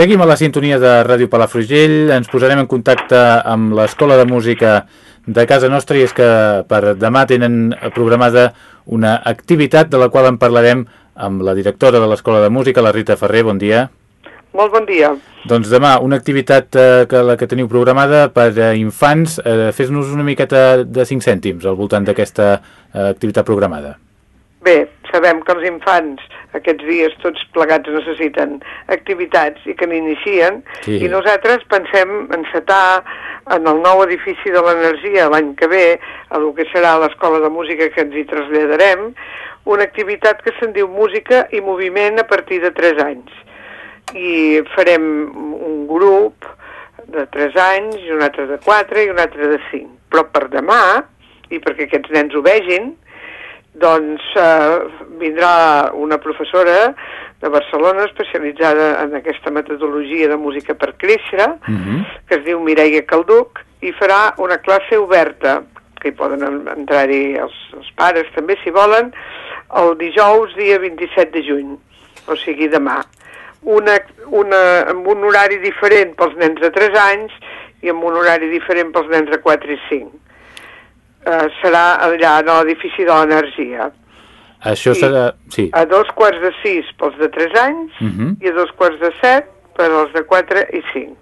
Seguim a la sintonia de Ràdio Palafrugell, ens posarem en contacte amb l'Escola de Música de casa nostra i és que per demà tenen programada una activitat de la qual en parlarem amb la directora de l'Escola de Música, la Rita Ferrer. Bon dia. Molt bon dia. Doncs demà, una activitat eh, que la que teniu programada per a infants. Eh, Fes-nos una miqueta de 5 cèntims al voltant d'aquesta eh, activitat programada. Bé, sabem que els infants aquests dies tots plegats necessiten activitats i que n'inicien Sí. i nosaltres pensem encetar en el nou edifici de l'energia l'any que ve, a el que serà l'escola de música que ens hi traslladarem, una activitat que se'n diu música i moviment a partir de 3 anys. I farem un grup de 3 anys, i un altre de 4 i un altre de 5. Però per demà, i perquè aquests nens ho vegin, doncs eh, vindrà una professora de Barcelona especialitzada en aquesta metodologia de música per créixer, Uh -huh. que es diu Mireia Calduc, i farà una classe oberta, que hi poden en- entrar-hi els, els pares també, si volen, el dijous, dia 27 de juny, o sigui demà. Una, una, amb un horari diferent pels nens de 3 anys i amb un horari diferent pels nens de 4 i 5. Eh, serà allà en l'edifici de l'energia. Això Sí. serà... Sí. A dos quarts de 6 pels de 3 anys Uh -huh. i a dos quarts de 7 per als de 4 i 5.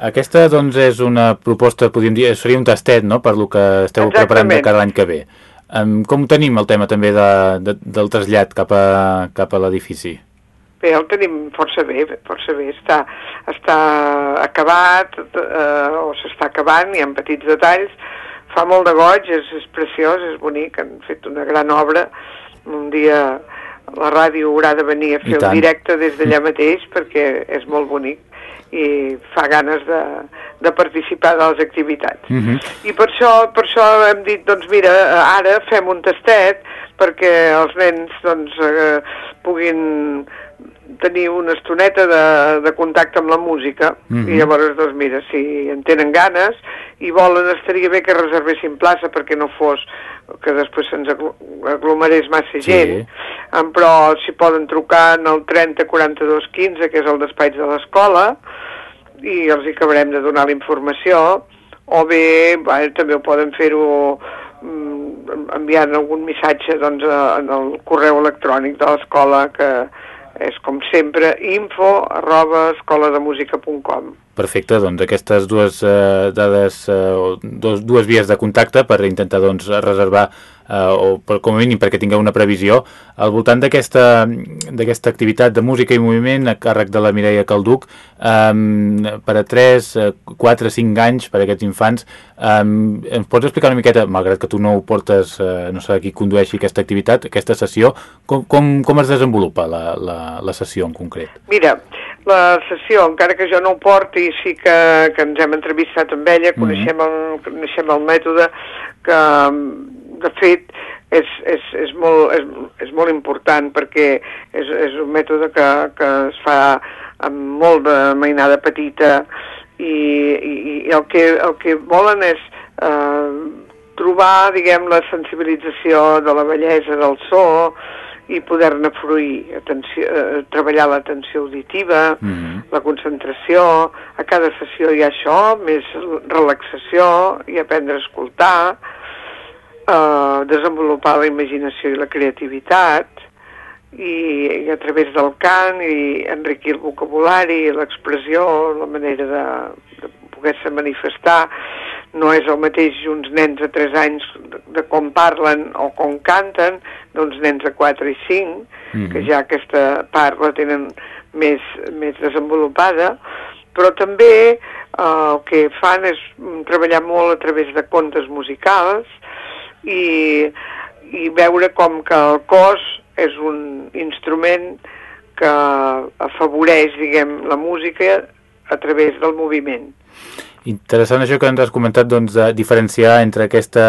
Aquesta, doncs, és una proposta, podríem dir, seria un tastet, no?, per lo que esteu Exactament. preparant de cada any que ve. Um, com tenim el tema també de, de, del trasllat cap a, cap a l'edifici? Bé, el tenim força bé, força bé. Està, està acabat, eh, o s'està acabant, hi ha petits detalls. Fa molt de goig, és, és preciós, és bonic, han fet una gran obra. Un dia la ràdio haurà de venir a fer el directe des d'allà mateix perquè és molt bonic i fa ganes de, de participar de les activitats. Uh -huh. I per això, per això hem dit, doncs mira, ara fem un tastet perquè els nens doncs, eh, puguin tenir una estoneta de, de contacte amb la música Mhm. i llavors, doncs mira, si en tenen ganes i volen, estaria bé que reservessin plaça perquè no fos que després se'ns aglomerés massa Sí. gent, Em, però si poden trucar en el 30 42 15, que és el despatx de l'escola, i els hi acabarem de donar la informació, o bé bé, també ho poden fer-ho mm, enviant algun missatge doncs, en el correu electrònic de l'escola, que és com sempre info arroba escolademusica.com Perfecte, doncs aquestes dues eh, dades, eh, dos, dues vies de contacte per intentar doncs, reservar eh, o per, com a mínim perquè tingueu una previsió al voltant d'aquesta activitat de música i moviment a càrrec de la Mireia Calduc eh, per a 3, eh, 4, 5 anys per a aquests infants eh, ens pots explicar una miqueta, malgrat que tu no ho portes eh, no sé qui condueixi aquesta activitat aquesta sessió, com, com, com es desenvolupa la, la, la sessió en concret? Mira, la sessió, encara que jo no ho porti, sí que, que ens hem entrevistat amb ella, Mhm. coneixem, el, coneixem el mètode, que de fet és, és, és, molt, és, és molt important perquè és, és un mètode que, que es fa amb molt de mainada petita i, i, i el, que, el que volen és eh, trobar, diguem, la sensibilització de la bellesa del so, i poder-ne fruir, atenció, eh, treballar l'atenció auditiva, Mhm. la concentració, a cada sessió hi ha això, més relaxació i aprendre a escoltar, eh, desenvolupar la imaginació i la creativitat, i, i a través del cant i enriquir el vocabulari, l'expressió, la manera de, de poder-se manifestar. No és el mateix uns nens de 3 anys de, com parlen o com canten d'uns nens de 4 i 5, Mhm. que ja aquesta part la tenen més, més desenvolupada, però també eh, el que fan és mm, treballar molt a través de contes musicals i, i veure com que el cos és un instrument que afavoreix, diguem, la música a través del moviment. Interessant això que ens has comentat doncs, de diferenciar entre aquesta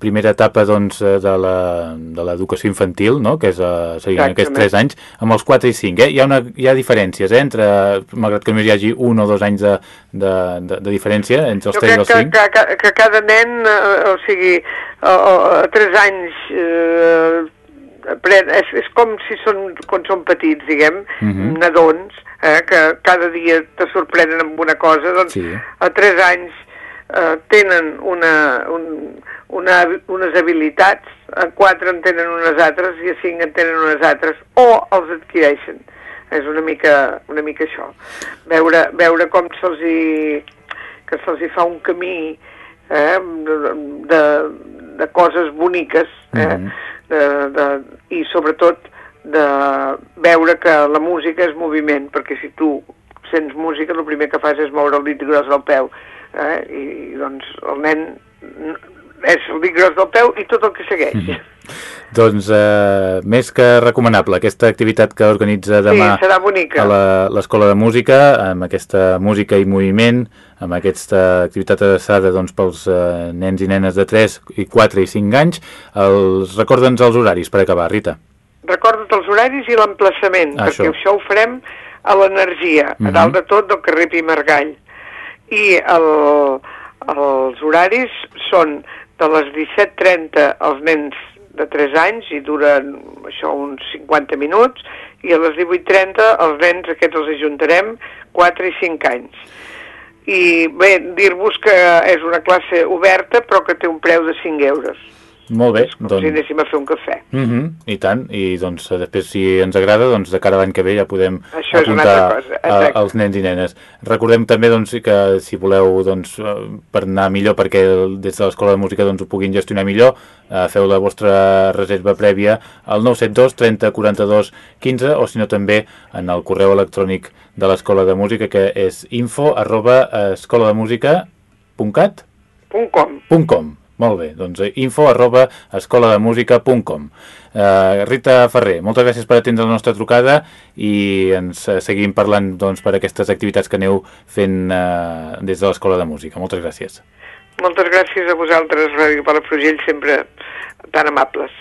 primera etapa doncs, eh, de l'educació infantil, no? que és, uh, serien aquests Exactament. 3 anys, amb els 4 i 5. Eh? Hi, ha una, hi ha diferències, eh? entre, malgrat que només hi hagi un o dos anys de, de, de, de diferència entre els Jo 3 i els que, 5. que, que, que cada nen, eh, o sigui, a, a, a 3 anys eh, és, és com si són, quan són petits, diguem, uh -huh. nadons, eh, que cada dia te sorprenen amb una cosa, doncs sí. a 3 anys eh, tenen una, un, una, unes habilitats, a 4 en tenen unes altres i a 5 en tenen unes altres, o els adquireixen. És una mica, una mica això. Veure, veure com se'ls hi, que se'ls fa un camí eh, de, de coses boniques eh, mm -hmm. de, de, i sobretot de veure que la música és moviment, perquè si tu sents música el primer que fas és moure el dit gros del peu eh, i, i doncs el nen és el dit gros del peu i tot el que segueix. Mm -hmm. Doncs eh, més que recomanable aquesta activitat que organitza demà sí, a l'Escola de Música, amb aquesta música i moviment, amb aquesta activitat adreçada doncs, pels eh, nens i nenes de 3, i 4 i 5 anys. Els Recorda'ns els horaris per acabar, Rita. Recorda't els horaris i l'emplaçament, ah, perquè això ho farem a l'energia, uh -huh. a dalt mhm. de tot del carrer Pimargall. I el, els horaris són de les 17.30 els nens de 3 anys i duren això uns 50 minuts i a les 18.30 els nens aquests els ajuntarem 4 i 5 anys. I bé, dir-vos que és una classe oberta però que té un preu de 5 euros. Molt bé. Com doncs... si anéssim a fer un cafè. Uh mhm, -huh, I tant, i doncs després si ens agrada, doncs de cara a l'any que ve ja podem Això apuntar a, als nens i nenes. Recordem també doncs, que si voleu doncs, per anar millor, perquè des de l'Escola de Música doncs, ho puguin gestionar millor, eh, feu la vostra reserva prèvia al 972 30 42 15 o si no també en el correu electrònic de l'Escola de Música que és info arroba escolademusica.cat .com. .com molt bé, doncs eh, info arroba escolademusica.com uh, Rita Ferrer, moltes gràcies per atendre la nostra trucada i ens uh, seguim parlant doncs, per aquestes activitats que aneu fent uh, des de l'Escola de Música. Moltes gràcies. Moltes gràcies a vosaltres, Ràdio Palafrugell, sempre tan amables.